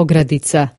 ogradica.